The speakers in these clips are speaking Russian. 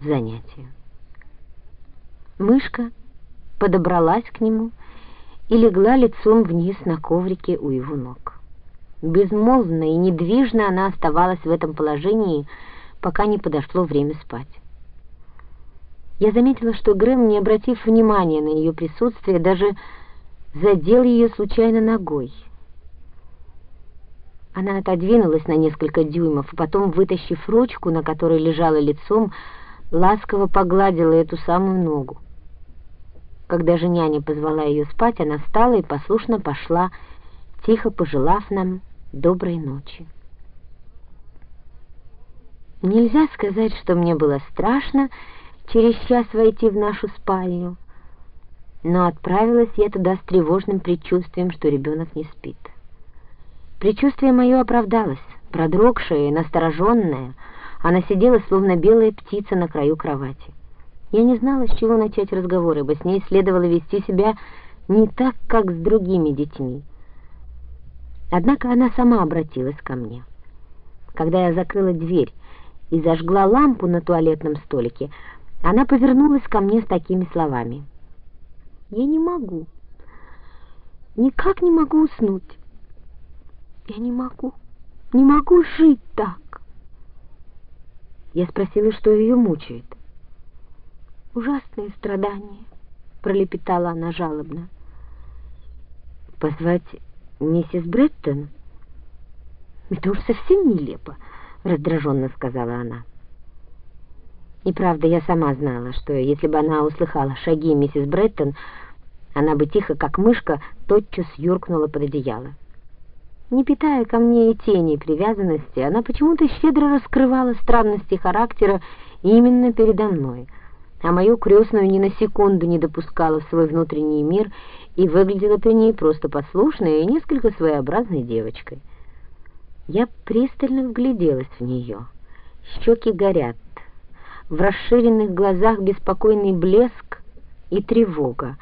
занятию. Мышка подобралась к нему и легла лицом вниз на коврике у его ног. Безмолвно и недвижно она оставалась в этом положении, пока не подошло время спать. Я заметила, что Грэм, не обратив внимания на ее присутствие, даже задел ее случайно ногой. Она отодвинулась на несколько дюймов, потом, вытащив ручку, на которой лежала лицом, ласково погладила эту самую ногу. Когда же няня позвала ее спать, она встала и послушно пошла, тихо пожелав нам доброй ночи. Нельзя сказать, что мне было страшно, через час войти в нашу спальню, но отправилась я туда с тревожным предчувствием, что ребенок не спит. Предчувствие мое оправдалось, продрогшая и настороженная, она сидела, словно белая птица на краю кровати. Я не знала, с чего начать разговор, ибо с ней следовало вести себя не так, как с другими детьми. Однако она сама обратилась ко мне. Когда я закрыла дверь и зажгла лампу на туалетном столике, она повернулась ко мне с такими словами. «Я не могу, никак не могу уснуть. Я не могу, не могу жить так». Я спросила, что ее мучает. «Ужасные страдания», — пролепетала она жалобно. «Позвать миссис Бреттон?» «Это уж совсем нелепо», — раздраженно сказала она. И правда, я сама знала, что если бы она услыхала шаги миссис Бреттон, она бы тихо, как мышка, тотчас юркнула под одеяло. Не питая ко мне и тени привязанности, она почему-то щедро раскрывала странности характера именно передо мной, а мою крестную ни на секунду не допускала в свой внутренний мир и выглядела при ней просто послушной и несколько своеобразной девочкой. Я пристально вгляделась в нее. Щеки горят, в расширенных глазах беспокойный блеск и тревога.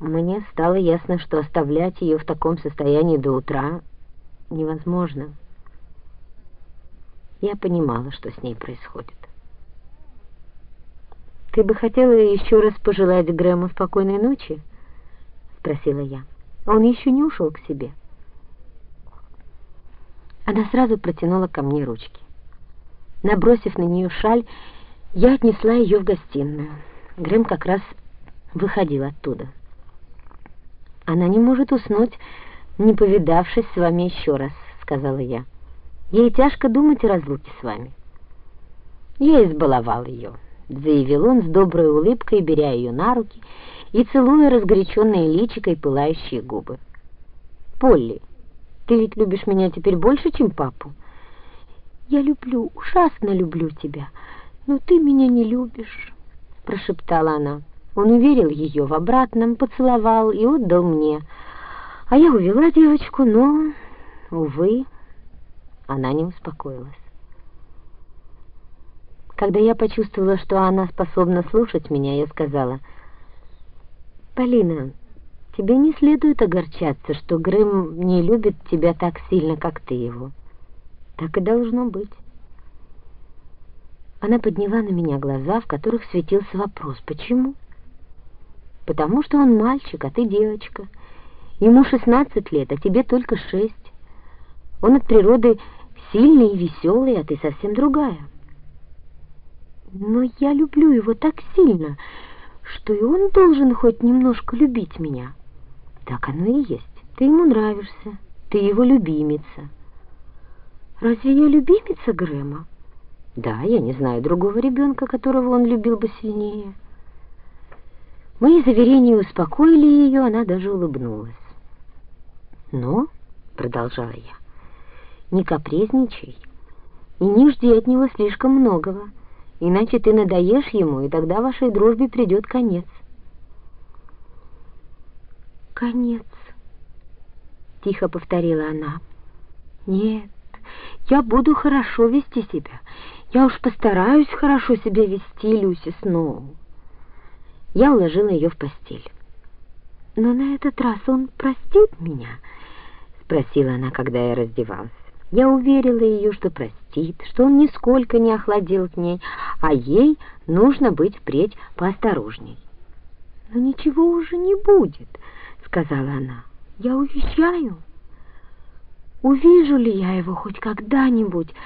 Мне стало ясно, что оставлять ее в таком состоянии до утра невозможно. Я понимала, что с ней происходит. «Ты бы хотела еще раз пожелать Грэму спокойной ночи?» — спросила я. «Он еще не ушел к себе». Она сразу протянула ко мне ручки. Набросив на нее шаль, я отнесла ее в гостиную. Грэм как раз выходил оттуда. «Она не может уснуть, не повидавшись с вами еще раз», — сказала я. «Ей тяжко думать о разлуке с вами». «Я избаловал ее», — заявил он с доброй улыбкой, беря ее на руки и целуя разгоряченные личико и пылающие губы. «Полли, ты ведь любишь меня теперь больше, чем папу?» «Я люблю, ужасно люблю тебя, но ты меня не любишь», — прошептала она. Он уверил ее в обратном, поцеловал и отдал мне. А я увела девочку, но, увы, она не успокоилась. Когда я почувствовала, что она способна слушать меня, я сказала, «Полина, тебе не следует огорчаться, что Грэм не любит тебя так сильно, как ты его». Так и должно быть. Она подняла на меня глаза, в которых светился вопрос. Почему? Потому что он мальчик, а ты девочка. Ему шестнадцать лет, а тебе только шесть. Он от природы сильный и веселый, а ты совсем другая. Но я люблю его так сильно, что и он должен хоть немножко любить меня. Так оно и есть. Ты ему нравишься, ты его любимица. Разве я любимица Грэма? Да, я не знаю другого ребенка, которого он любил бы сильнее. Мои заверения успокоили ее, она даже улыбнулась. Но, продолжала я, не капризничай и не жди от него слишком многого, иначе ты надоешь ему, и тогда вашей дружбе придет конец. Конец, тихо повторила она. Нет, я буду хорошо вести себя. Я уж постараюсь хорошо себя вести, Люси Сноу. Я уложила ее в постель. «Но на этот раз он простит меня?» — спросила она, когда я раздевалась. Я уверила ее, что простит, что он нисколько не охладел к ней, а ей нужно быть впредь поосторожней. «Но ничего уже не будет», — сказала она. «Я уезжаю. Увижу ли я его хоть когда-нибудь?»